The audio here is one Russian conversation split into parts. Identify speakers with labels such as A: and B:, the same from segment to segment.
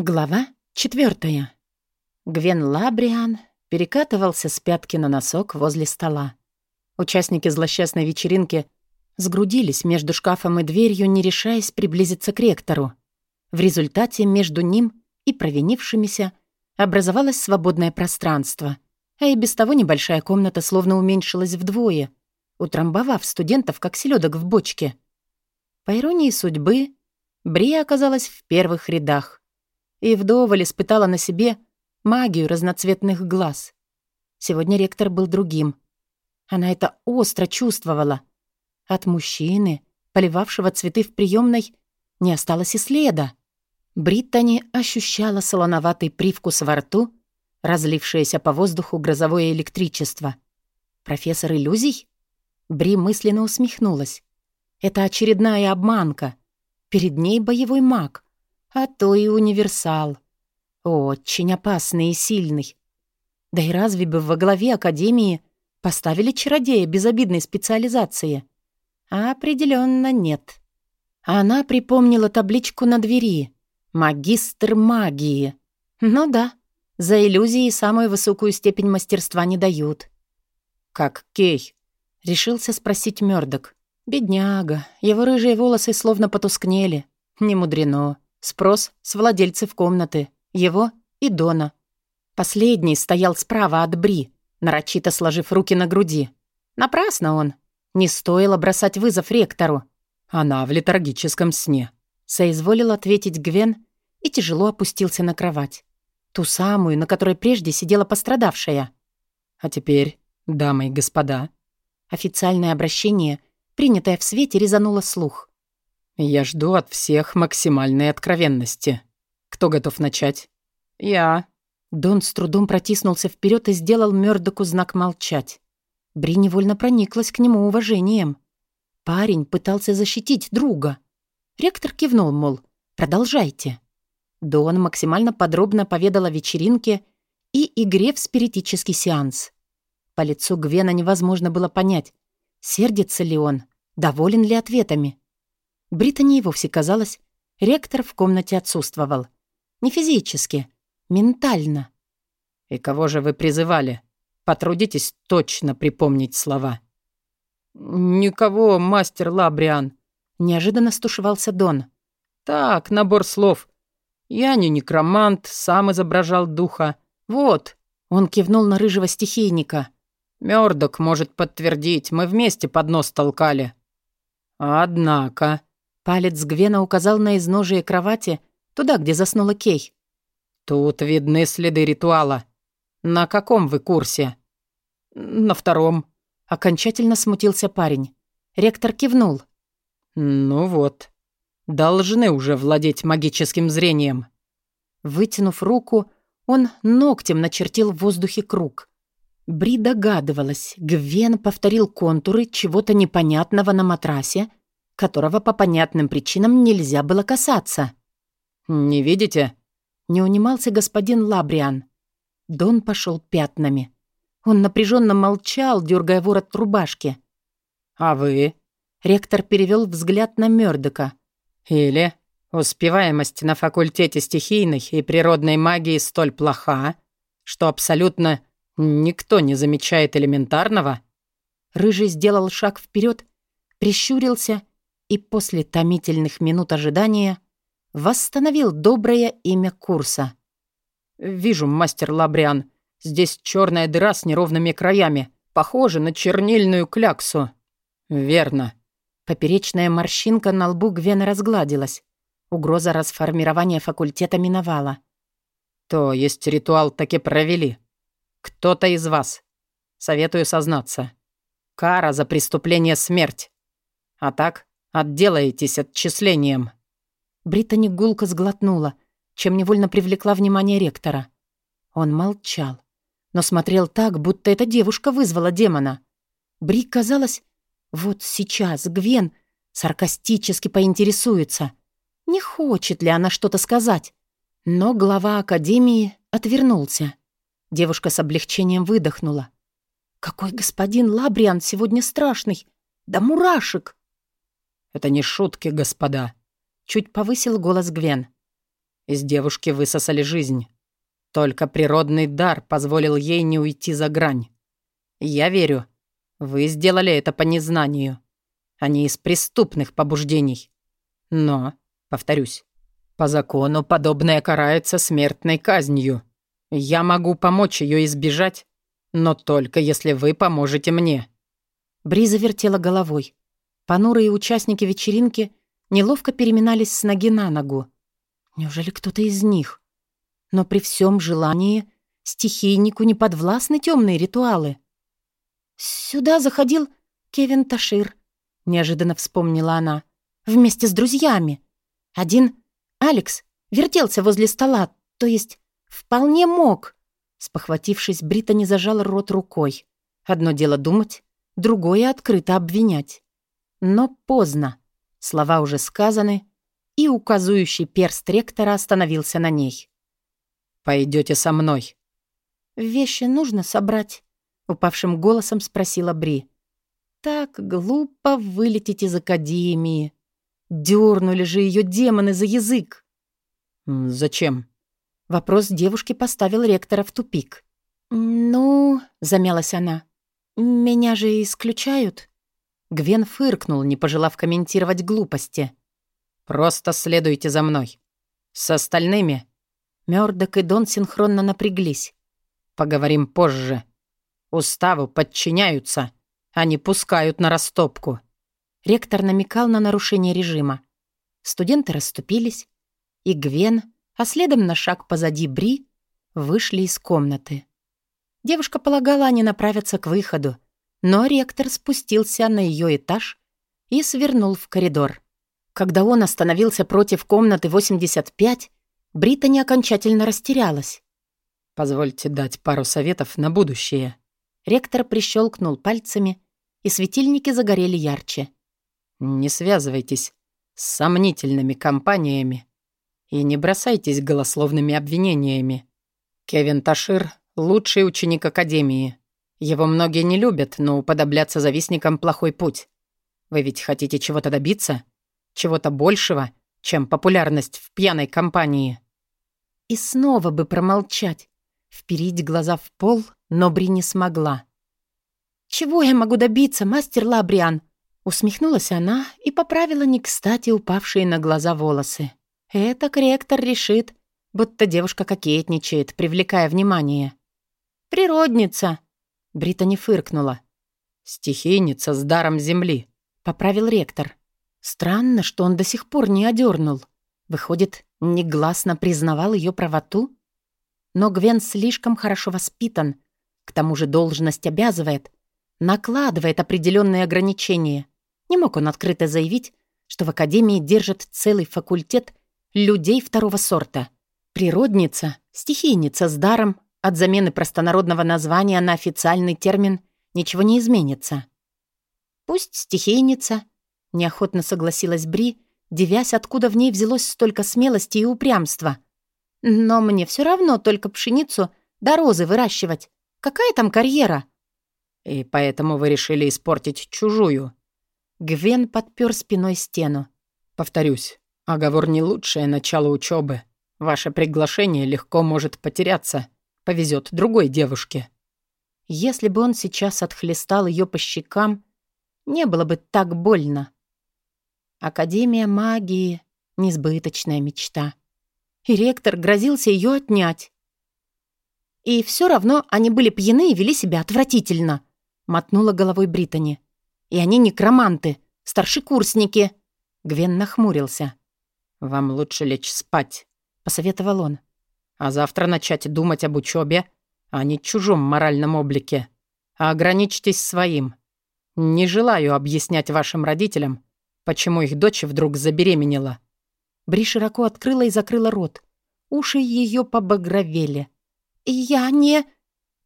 A: Глава четвертая. Гвен Лабриан перекатывался с пятки на носок возле стола. Участники злосчастной вечеринки сгрудились между шкафом и дверью, не решаясь приблизиться к ректору. В результате между ним и провинившимися образовалось свободное пространство, а и без того небольшая комната словно уменьшилась вдвое, утрамбовав студентов как селедок в бочке. По иронии судьбы, Бри оказалась в первых рядах и вдоволь испытала на себе магию разноцветных глаз. Сегодня ректор был другим. Она это остро чувствовала. От мужчины, поливавшего цветы в приемной, не осталось и следа. Бриттани ощущала солоноватый привкус во рту, разлившееся по воздуху грозовое электричество. «Профессор иллюзий?» Бри мысленно усмехнулась. «Это очередная обманка. Перед ней боевой маг а то и универсал. Очень опасный и сильный. Да и разве бы во главе Академии поставили чародея безобидной специализации? Определенно нет. Она припомнила табличку на двери. «Магистр магии». Ну да, за иллюзии самую высокую степень мастерства не дают. «Как Кей?» — решился спросить Мёрдок. Бедняга, его рыжие волосы словно потускнели. Не мудрено. Спрос с владельцев комнаты, его и Дона. Последний стоял справа от Бри, нарочито сложив руки на груди. Напрасно он. Не стоило бросать вызов ректору.
B: Она в летаргическом сне.
A: Соизволил ответить Гвен и тяжело опустился на кровать. Ту самую, на которой прежде сидела пострадавшая.
B: А теперь, дамы и господа.
A: Официальное обращение, принятое в свете, резануло слух.
B: Я жду от всех максимальной откровенности. Кто готов начать?
A: Я. Дон с трудом протиснулся вперед и сделал Мёрдоку знак молчать. Бри невольно прониклась к нему уважением. Парень пытался защитить друга. Ректор кивнул, мол, продолжайте. Дон максимально подробно поведал о вечеринке и игре в спиритический сеанс. По лицу Гвена невозможно было понять, сердится ли он, доволен ли ответами. Британи вовсе казалось, ректор в комнате отсутствовал. Не физически, ментально.
B: «И кого же вы призывали? Потрудитесь точно припомнить слова». «Никого, мастер Лабриан», —
A: неожиданно стушевался Дон.
B: «Так, набор слов. Я не некромант, сам изображал духа. Вот».
A: Он кивнул на рыжего стихийника.
B: Мёрдок может подтвердить, мы вместе под нос толкали». «Однако»,
A: Палец Гвена указал на изножие кровати, туда, где заснула Кей.
B: «Тут видны следы ритуала. На каком вы курсе?»
A: «На втором». Окончательно смутился парень. Ректор кивнул.
B: «Ну вот. Должны уже владеть магическим зрением».
A: Вытянув руку, он ногтем начертил в воздухе круг. Бри догадывалась, Гвен повторил контуры чего-то непонятного на матрасе, которого по понятным причинам нельзя было касаться.
B: «Не видите?»
A: — не унимался господин Лабриан. Дон пошел пятнами. Он напряженно молчал, дергая ворот рубашки.
B: «А вы?»
A: — ректор перевел взгляд на Мёрдока.
B: «Или успеваемость на факультете стихийной и природной магии столь плоха, что абсолютно никто не замечает элементарного?»
A: Рыжий сделал шаг вперед, прищурился и после томительных минут ожидания восстановил доброе имя курса.
B: «Вижу, мастер Лабриан, здесь черная дыра с неровными краями, похожа на чернильную кляксу». «Верно».
A: Поперечная морщинка на лбу Гвена разгладилась. Угроза расформирования факультета миновала.
B: «То есть ритуал таки провели? Кто-то из вас? Советую сознаться. Кара за преступление смерть. А так, Отделаетесь отчислением».
A: Британи гулко сглотнула, чем невольно привлекла внимание ректора. Он молчал, но смотрел так, будто эта девушка вызвала демона. Бри казалось, вот сейчас Гвен саркастически поинтересуется, не хочет ли она что-то сказать. Но глава Академии отвернулся. Девушка с облегчением выдохнула. «Какой господин Лабриан сегодня страшный! Да мурашек!»
B: Это не шутки, господа», —
A: чуть повысил голос Гвен.
B: Из девушки высосали жизнь. Только природный дар позволил ей не уйти за грань. Я верю, вы сделали это по незнанию, а не из преступных побуждений. Но, повторюсь, по закону подобное карается смертной казнью. Я могу помочь ее избежать, но только если вы поможете мне».
A: Бриза вертела головой. Понурые участники вечеринки неловко переминались с ноги на ногу. Неужели кто-то из них? Но при всем желании стихийнику не подвластны темные ритуалы. «Сюда заходил Кевин Ташир», — неожиданно вспомнила она, — «вместе с друзьями. Один, Алекс, вертелся возле стола, то есть вполне мог». Спохватившись, Брита не зажала рот рукой. Одно дело думать, другое — открыто обвинять. Но поздно. Слова уже сказаны, и указующий перст ректора остановился на ней.
B: Пойдете со мной».
A: «Вещи нужно собрать», — упавшим голосом спросила Бри. «Так глупо вылететь из академии. Дёрнули же ее демоны за язык».
B: «Зачем?»
A: Вопрос девушки поставил ректора в тупик. «Ну...» — замялась она. «Меня же исключают?» Гвен фыркнул, не пожелав комментировать глупости.
B: «Просто следуйте за мной. С остальными...»
A: Мёрдок и Дон синхронно напряглись.
B: «Поговорим позже. Уставу подчиняются, а не пускают на растопку».
A: Ректор намекал на нарушение режима. Студенты расступились, и Гвен, а следом на шаг позади Бри, вышли из комнаты. Девушка полагала, они направятся к выходу, но ректор спустился на ее этаж и свернул в коридор. Когда он остановился против комнаты 85, Британи окончательно растерялась.
B: «Позвольте дать пару советов на будущее».
A: Ректор прищелкнул пальцами, и светильники загорели ярче.
B: «Не связывайтесь с сомнительными компаниями и не бросайтесь голословными обвинениями. Кевин Ташир — лучший ученик Академии. Его многие не любят, но уподобляться завистникам — плохой путь. Вы ведь хотите чего-то добиться? Чего-то большего, чем популярность в пьяной компании.
A: И снова бы промолчать, вперить глаза в пол, но Бри не смогла. «Чего я могу добиться, мастер Лабриан?» Усмехнулась она и поправила не кстати упавшие на глаза волосы. Это корректор решит, будто девушка кокетничает, привлекая внимание. «Природница!» Брита не фыркнула.
B: «Стихийница с даром земли», —
A: поправил ректор. Странно, что он до сих пор не одернул. Выходит, негласно признавал ее правоту? Но Гвен слишком хорошо воспитан. К тому же должность обязывает, накладывает определенные ограничения. Не мог он открыто заявить, что в Академии держит целый факультет людей второго сорта. Природница, стихийница с даром, от замены простонародного названия на официальный термин ничего не изменится. Пусть стихийница — Неохотно согласилась Бри, девясь, откуда в ней взялось столько смелости и упрямства. «Но мне все равно только пшеницу да розы выращивать. Какая там карьера?»
B: «И поэтому вы решили испортить чужую?»
A: Гвен подпер спиной стену.
B: «Повторюсь, оговор не лучшее начало учебы. Ваше приглашение легко может потеряться. Повезет другой девушке».
A: Если бы он сейчас отхлестал ее по щекам, не было бы так больно. Академия магии — несбыточная мечта. И ректор грозился ее отнять. И все равно они были пьяны и вели себя отвратительно, мотнула головой Британи. И они некроманты, старшекурсники. Гвен нахмурился.
B: «Вам лучше лечь спать», —
A: посоветовал он.
B: «А завтра начать думать об учебе, а не чужом моральном облике. А ограничьтесь своим. Не желаю объяснять вашим родителям, Почему их дочь вдруг забеременела?
A: Бри широко открыла и закрыла рот. Уши ее побагровели. «Я не...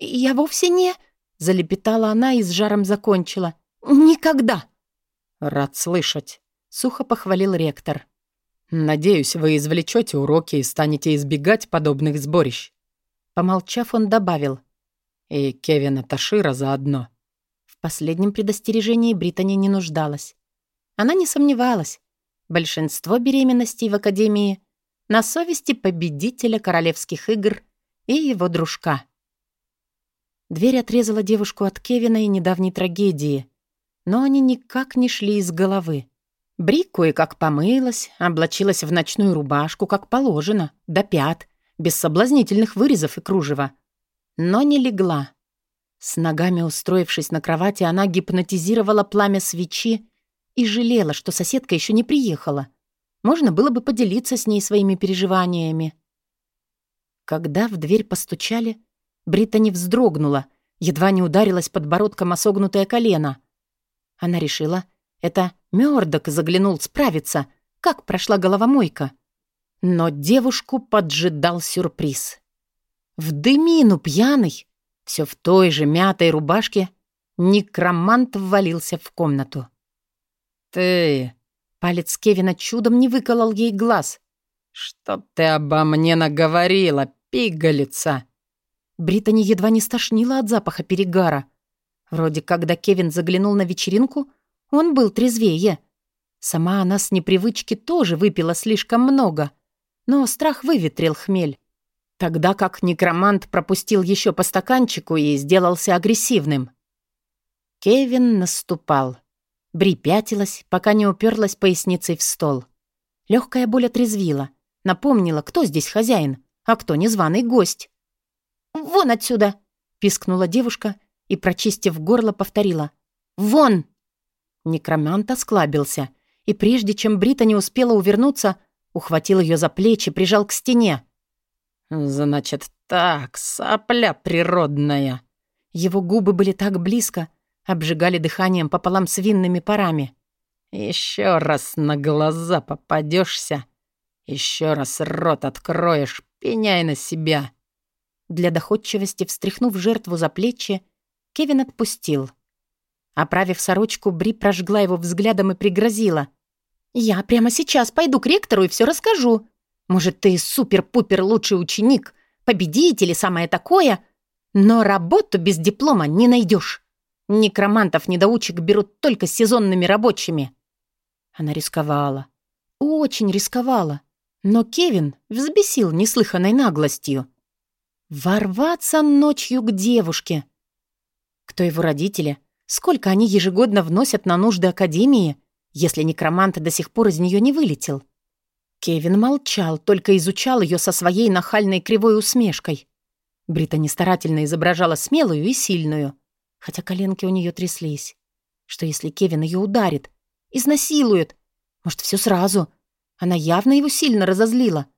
A: Я вовсе не...» Залепетала она и с жаром закончила. «Никогда!»
B: «Рад слышать», —
A: сухо похвалил ректор.
B: «Надеюсь, вы извлечете уроки и станете избегать подобных сборищ».
A: Помолчав, он добавил.
B: «И Кевина Ташира заодно».
A: В последнем предостережении Британи не нуждалась. Она не сомневалась. Большинство беременностей в Академии на совести победителя королевских игр и его дружка. Дверь отрезала девушку от Кевина и недавней трагедии, но они никак не шли из головы. Бри кое-как помылась, облачилась в ночную рубашку, как положено, до пят, без соблазнительных вырезов и кружева. Но не легла. С ногами устроившись на кровати, она гипнотизировала пламя свечи и жалела, что соседка еще не приехала. Можно было бы поделиться с ней своими переживаниями. Когда в дверь постучали, Британи вздрогнула, едва не ударилась подбородком о согнутое колено. Она решила, это Мёрдок заглянул справиться, как прошла головомойка. Но девушку поджидал сюрприз. В дымину пьяный, все в той же мятой рубашке, некромант ввалился в комнату.
B: «Ты...»
A: Палец Кевина чудом не выколол ей глаз.
B: «Что ты обо мне наговорила, пигалица?»
A: Британи едва не стошнила от запаха перегара. Вроде когда Кевин заглянул на вечеринку, он был трезвее. Сама она с непривычки тоже выпила слишком много. Но страх выветрил хмель. Тогда как некромант пропустил еще по стаканчику и сделался агрессивным. Кевин наступал. Бри пятилась, пока не уперлась поясницей в стол. Легкая боль отрезвила. Напомнила, кто здесь хозяин, а кто незваный гость. «Вон отсюда!» — пискнула девушка и, прочистив горло, повторила. «Вон!» Некромант осклабился, и прежде чем Брита не успела увернуться, ухватил ее за плечи, прижал к стене.
B: «Значит так, сопля природная!»
A: Его губы были так близко, обжигали дыханием пополам с винными парами.
B: Еще раз на глаза попадешься, еще раз рот откроешь, пеняй на себя!»
A: Для доходчивости, встряхнув жертву за плечи, Кевин отпустил. Оправив сорочку, Бри прожгла его взглядом и пригрозила. «Я прямо сейчас пойду к ректору и все расскажу. Может, ты супер-пупер лучший ученик, победитель и самое такое, но работу без диплома не найдешь. Некромантов-недоучек берут только сезонными рабочими». Она рисковала. Очень рисковала. Но Кевин взбесил неслыханной наглостью. Ворваться ночью к девушке. Кто его родители? Сколько они ежегодно вносят на нужды Академии, если некромант до сих пор из нее не вылетел? Кевин молчал, только изучал ее со своей нахальной кривой усмешкой. Британи старательно изображала смелую и сильную, хотя коленки у нее тряслись. Что если Кевин ее ударит, изнасилует? Может, все сразу? Она явно его сильно разозлила —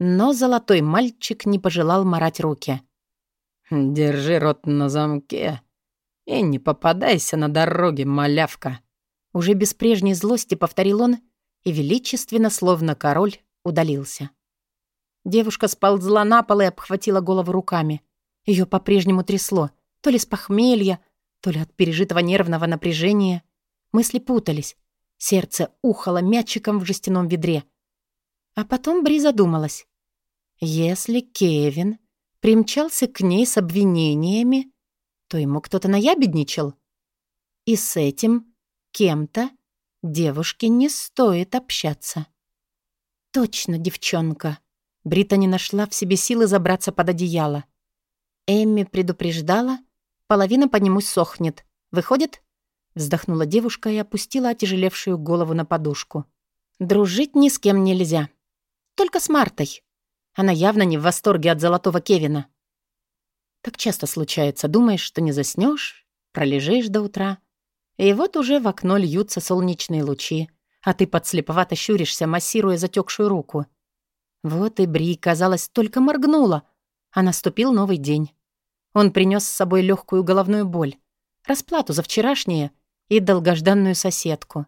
A: но золотой мальчик не пожелал марать руки.
B: «Держи рот на замке и не попадайся на дороге, малявка!»
A: Уже без прежней злости повторил он и величественно, словно король, удалился. Девушка сползла на пол и обхватила голову руками. Ее по-прежнему трясло, то ли с похмелья, то ли от пережитого нервного напряжения. Мысли путались. Сердце ухало мячиком в жестяном ведре. А потом Бри задумалась. Если Кевин примчался к ней с обвинениями, то ему кто-то наябедничал. И с этим кем-то девушке не стоит общаться. Точно, девчонка. Брита не нашла в себе силы забраться под одеяло. Эмми предупреждала, половина по нему сохнет. Выходит? Вздохнула девушка и опустила отяжелевшую голову на подушку. Дружить ни с кем нельзя. Только с Мартой. Она явно не в восторге от золотого Кевина. Так часто случается. Думаешь, что не заснешь, пролежишь до утра. И вот уже в окно льются солнечные лучи, а ты подслеповато щуришься, массируя затекшую руку. Вот и Бри, казалось, только моргнула, а наступил новый день. Он принес с собой легкую головную боль, расплату за вчерашнее и долгожданную соседку.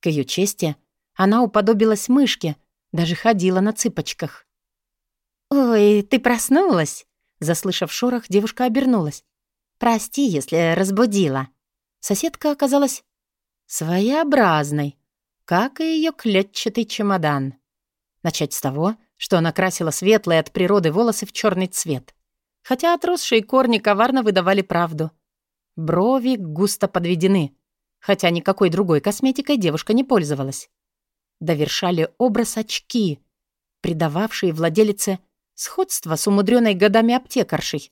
A: К ее чести, она уподобилась мышке — даже ходила на цыпочках. «Ой, ты проснулась?» Заслышав шорох, девушка обернулась. «Прости, если разбудила». Соседка оказалась своеобразной, как и ее клетчатый чемодан. Начать с того, что она красила светлые от природы волосы в черный цвет. Хотя отросшие корни коварно выдавали правду. Брови густо подведены, хотя никакой другой косметикой девушка не пользовалась довершали образ очки. придававшие владелице сходство с умудренной годами аптекаршей,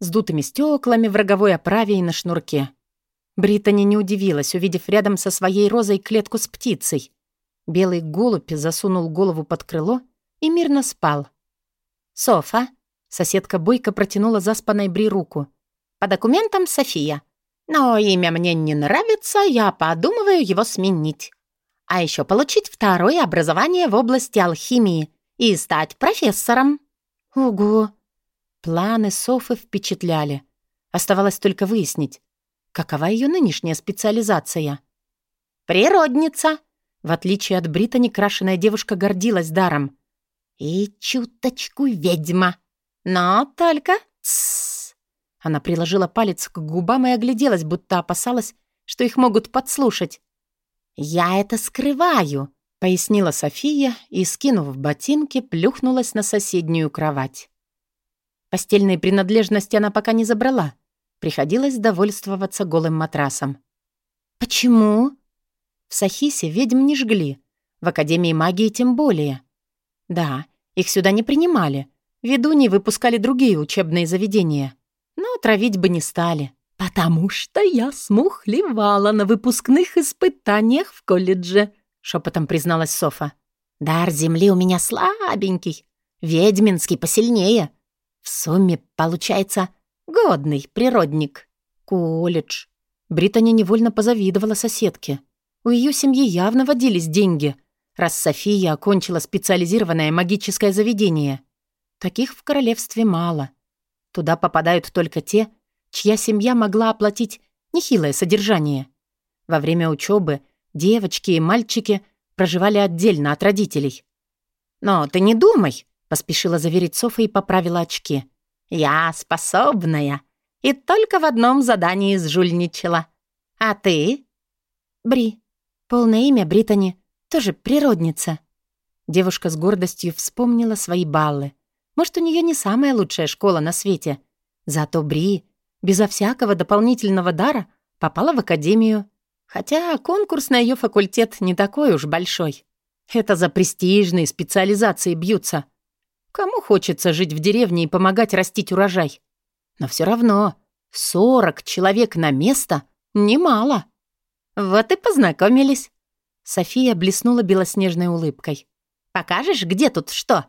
A: с дутыми стеклами в роговой оправе и на шнурке. Британи не удивилась, увидев рядом со своей розой клетку с птицей. Белый голубь засунул голову под крыло и мирно спал. «Софа!» — соседка Бойко протянула заспанной Бри руку. «По документам София. Но имя мне не нравится, я подумываю его сменить. А еще получить второе образование в области алхимии и стать профессором». «Ого!» Планы Софы впечатляли. Оставалось только выяснить, какова ее нынешняя специализация. «Природница!» В отличие от Британи, крашеная девушка гордилась даром. «И чуточку ведьма. Но только...» Тссс. Она приложила палец к губам и огляделась, будто опасалась, что их могут подслушать. «Я это скрываю», — пояснила София и, скинув ботинки, плюхнулась на соседнюю кровать. Постельные принадлежности она пока не забрала. Приходилось довольствоваться голым матрасом. «Почему?» В Сахисе ведьм не жгли. В Академии магии тем более. Да, их сюда не принимали. Ведуни выпускали другие учебные заведения. Но травить бы не стали. «Потому что я смухлевала на выпускных испытаниях в колледже», — шепотом призналась Софа. «Дар земли у меня слабенький, ведьминский посильнее. В сумме получается годный природник. Колледж». Британи невольно позавидовала соседке. У ее семьи явно водились деньги, раз София окончила специализированное магическое заведение. Таких в королевстве мало. Туда попадают только те, чья семья могла оплатить нехилое содержание. Во время учебы девочки и мальчики проживали отдельно от родителей. «Но ты не думай», — поспешила заверить Софа и поправила очки. «Я способная и только в одном задании сжульничала. А ты?» «Бри», Полное имя Британи, тоже природница. Девушка с гордостью вспомнила свои баллы. Может, у нее не самая лучшая школа на свете. Зато Бри, безо всякого дополнительного дара, попала в академию. Хотя конкурс на ее факультет не такой уж большой. Это за престижные специализации бьются. Кому хочется жить в деревне и помогать растить урожай? Но все равно 40 человек на место — немало. «Вот и познакомились». София блеснула белоснежной улыбкой. «Покажешь, где тут что?»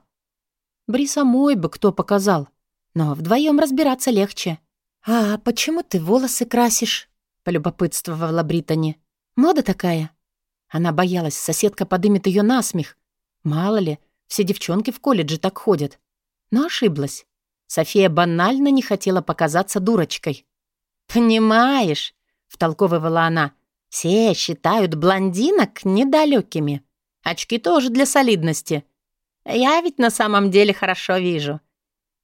A: Бри самой бы кто показал. Но вдвоем разбираться легче. «А почему ты волосы красишь?» — полюбопытствовала Британи. «Мода такая». Она боялась, соседка подымет ее на смех. Мало ли, все девчонки в колледже так ходят. Но ошиблась. София банально не хотела показаться дурочкой. «Понимаешь», — втолковывала она, все считают блондинок недалекими. Очки тоже для солидности. Я ведь на самом деле хорошо вижу.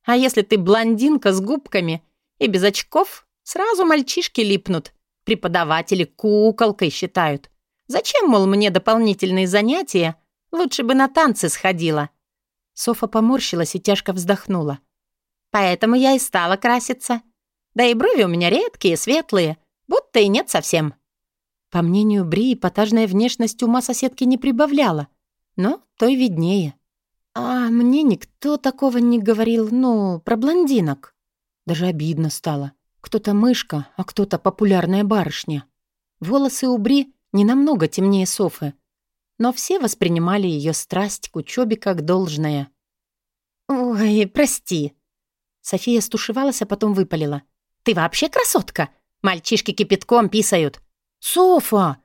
A: А если ты блондинка с губками и без очков, сразу мальчишки липнут. Преподаватели куколкой считают. Зачем, мол, мне дополнительные занятия? Лучше бы на танцы сходила. Софа поморщилась и тяжко вздохнула. Поэтому я и стала краситься. Да и брови у меня редкие, светлые, будто и нет совсем. По мнению Бри, эпатажная внешность ума соседки не прибавляла, но той виднее. А мне никто такого не говорил, ну, про блондинок. Даже обидно стало. Кто-то мышка, а кто-то популярная барышня. Волосы у Бри не намного темнее Софы, но все воспринимали ее страсть к учебе как должное. «Ой, прости». София стушевалась, а потом выпалила. «Ты вообще красотка! Мальчишки кипятком писают. «Софа!»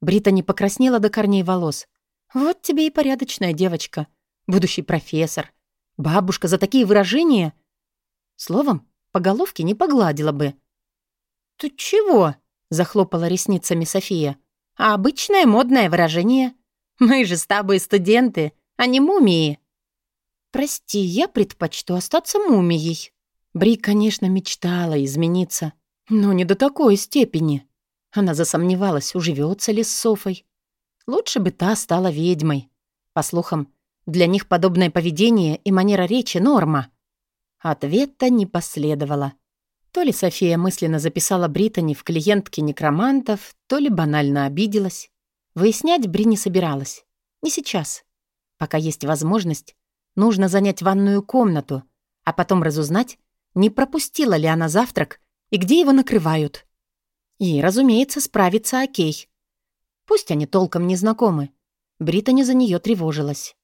A: Брита не покраснела до корней волос. «Вот тебе и порядочная девочка. Будущий профессор. Бабушка за такие выражения...» Словом, по головке не погладила бы. «Ты чего?» — захлопала ресницами София. «А обычное модное выражение. Мы же с тобой студенты, а не мумии». «Прости, я предпочту остаться мумией». Бри, конечно, мечтала измениться, но не до такой степени. Она засомневалась, уживется ли с Софой. Лучше бы та стала ведьмой. По слухам, для них подобное поведение и манера речи — норма. Ответа не последовало. То ли София мысленно записала Британи в клиентке некромантов, то ли банально обиделась. Выяснять Бри не собиралась. Не сейчас. Пока есть возможность, Нужно занять ванную комнату, а потом разузнать, не пропустила ли она завтрак и где его накрывают. И, разумеется, справится Окей. Пусть они толком не знакомы. Британи за нее тревожилась.